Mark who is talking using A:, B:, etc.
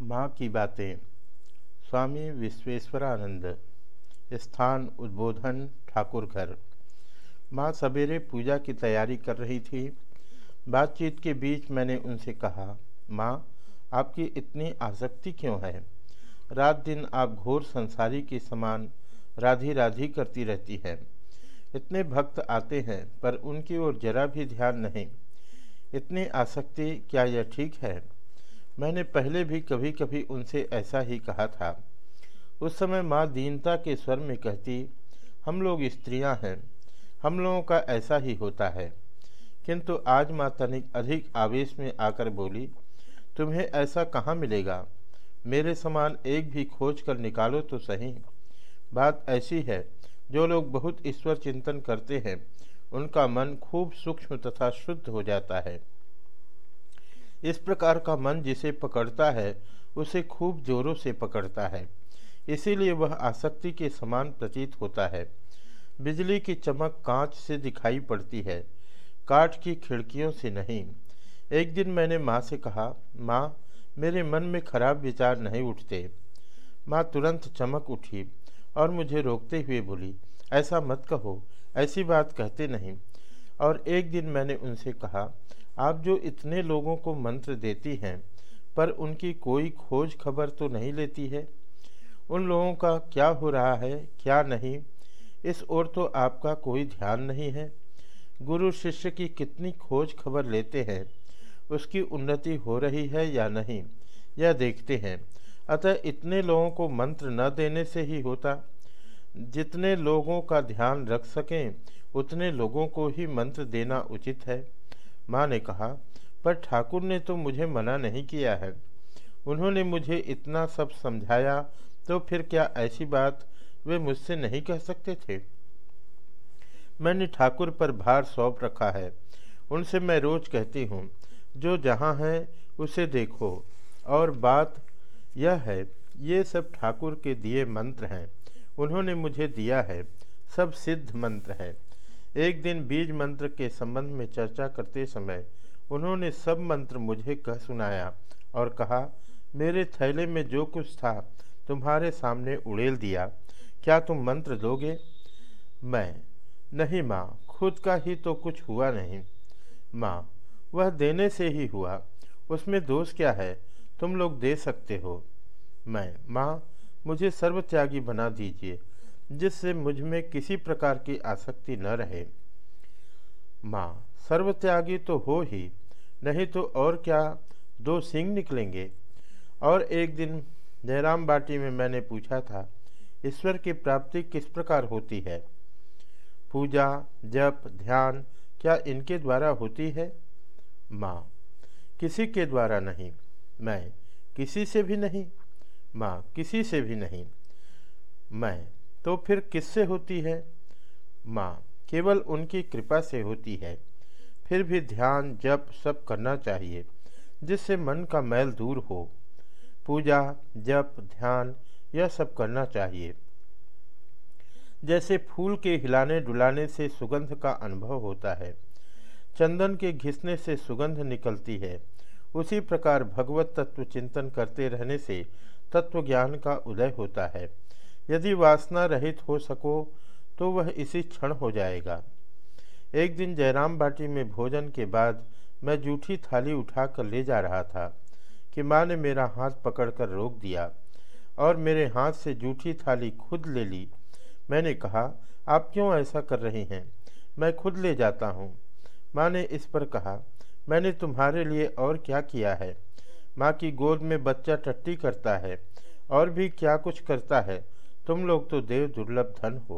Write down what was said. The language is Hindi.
A: माँ की बातें। स्वामी विश्वेश्वरानंद। स्थान उद्बोधन ठाकुर घर माँ सवेरे पूजा की तैयारी कर रही थी। बातचीत के बीच मैंने उनसे कहा, माँ, आपकी इतनी आसक्ति क्यों है? रात दिन आप घोर संसारी के समान राधी राधी करती रहती है। इतने भक्त आते हैं, पर उनकी ओर जरा भी ध्यान नहीं। इतनी आसक्ति, क्या यह ठीक है? मैंने पहले भी कभी कभी उनसे ऐसा ही कहा था। उस समय माँ दीनता के स्वर में कहती, हम लोग स्त्रियाँ हैं। हम लोगों का ऐसा ही होता है। किंतु आज माँ तनिक अधिक आवेश में आकर बोली, तुम्हें ऐसा कहाँ मिलेगा? मेरे समान एक भी खोज कर निकालो तो सही। बात ऐसी है, जो लोग बहुत ईश्वर चिंतन करते हैं, उनका मन खूब सूक्ष्म तथा शुद्ध हो जाता है। इस प्रकार का मन जिसे पकड़ता है, उसे खूब जोरों से पकड़ता है। इसीलिए वह आसक्ति के समान प्रतीत होता है। बिजली की चमक कांच से दिखाई पड़ती है, काठ की खिड़कियों से नहीं। एक दिन मैंने माँ से कहा, माँ, मेरे मन में खराब विचार नहीं उठते। माँ तुरंत चमक उठी और मुझे रोकते हुए बोली, ऐसा मत कहो, ऐसी बात कहते नहीं। और एक दिन मैंने उनसे कहा आप जो इतने लोगों को मंत्र देती हैं, पर उनकी कोई खोज खबर तो नहीं लेती है? उन लोगों का क्या हो रहा है, क्या नहीं? इस ओर तो आपका कोई ध्यान नहीं है। गुरु शिष्य की कितनी खोज खबर लेते हैं? उसकी उन्नति हो रही है या नहीं? यह देखते हैं। अतः इतने लोगों को मंत्र न देने से ही होता। जितने लोगों का ध्यान रख सकें, उतने लोगों को ही मंत्र देना उचित है। माँ ने कहा, पर ठाकुर ने तो मुझे मना नहीं किया है। उन्होंने मुझे इतना सब समझाया तो फिर क्या ऐसी बात वे मुझसे नहीं कह सकते थे? मैंने ठाकुर पर भार सौंप रखा है। उनसे मैं रोज कहती हूँ, जो जहाँ है, उसे देखो। और बात यह है, ये सब ठाकुर के दिए मंत्र हैं। उन्होंने मुझे दिया है, सब सिद्ध मंत्र है। एक दिन बीज मंत्र के संबंध में चर्चा करते समय उन्होंने सब मंत्र मुझे कह सुनाया और कहा, मेरे थैले में जो कुछ था तुम्हारे सामने उड़ेल दिया। क्या तुम मंत्र दोगे? मैं? नहीं माँ, खुद का ही तो कुछ हुआ नहीं। माँ, वह देने से ही हुआ। उसमें दोष क्या है? तुम लोग दे सकते हो। मैं? माँ, मुझे सर्वत्यागी बना दीजिए। जिससे मुझमें किसी प्रकार की आसक्ति न रहे। माँ, सर्वत्यागी तो हो ही, नहीं तो और क्या दो सिंह निकलेंगे? और एक दिन जयराम बाटी में मैंने पूछा था, ईश्वर की प्राप्ति किस प्रकार होती है? पूजा, जप, ध्यान क्या इनके द्वारा होती है? माँ, किसी के द्वारा नहीं, मैं किसी से भी नहीं। माँ, किसी से भी नहीं, मैं तो फिर किससे होती है? माँ, केवल उनकी कृपा से होती है। फिर भी ध्यान, जप सब करना चाहिए, जिससे मन का मैल दूर हो। पूजा, जप, ध्यान, यह सब करना चाहिए। जैसे फूल के हिलाने डुलाने से सुगंध का अनुभव होता है, चंदन के घिसने से सुगंध निकलती है, उसी प्रकार भगवत तत्व चिंतन करते रहने से तत्व ज्ञान का उदय होता है। यदि वासना रहित हो सको तो वह इसी क्षण हो जाएगा। एक दिन जयराम बाटी में भोजन के बाद मैं जूठी थाली उठाकर ले जा रहा था कि माँ ने मेरा हाथ पकड़कर रोक दिया और मेरे हाथ से जूठी थाली खुद ले ली। मैंने कहा, आप क्यों ऐसा कर रही हैं? मैं खुद ले जाता हूँ। माँ ने इस पर कहा, मैंने तुम्हारे लिए और क्या किया है? माँ की गोद में बच्चा टट्टी करता है और भी क्या कुछ करता है? तुम लोग तो देव दुर्लभ धन हो।